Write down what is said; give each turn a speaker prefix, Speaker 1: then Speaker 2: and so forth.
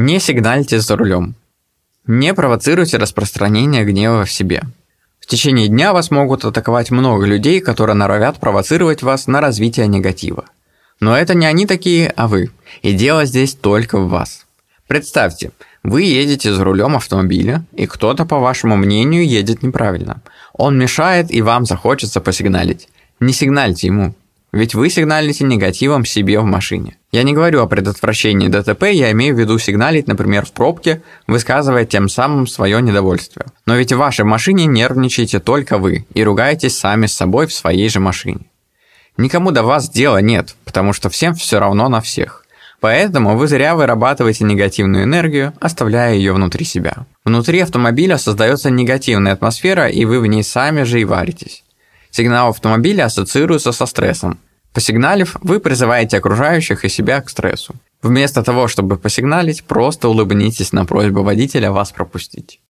Speaker 1: Не сигнальте за рулем. Не провоцируйте распространение гнева в себе. В течение дня вас могут атаковать много людей, которые норовят провоцировать вас на развитие негатива. Но это не они такие, а вы. И дело здесь только в вас. Представьте, вы едете за рулем автомобиля, и кто-то, по вашему мнению, едет неправильно. Он мешает, и вам захочется посигналить. Не сигнальте ему, ведь вы сигналите негативом себе в машине. Я не говорю о предотвращении ДТП, я имею в виду сигналить, например, в пробке, высказывая тем самым свое недовольствие. Но ведь в вашей машине нервничаете только вы и ругаетесь сами с собой в своей же машине. Никому до вас дела нет, потому что всем все равно на всех. Поэтому вы зря вырабатываете негативную энергию, оставляя ее внутри себя. Внутри автомобиля создается негативная атмосфера, и вы в ней сами же и варитесь. Сигнал автомобиля ассоциируется со стрессом. Посигналив, вы призываете окружающих и себя к стрессу. Вместо того, чтобы посигналить, просто улыбнитесь на просьбу водителя вас пропустить.